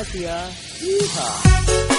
bahagia. Ya. Yeehaw.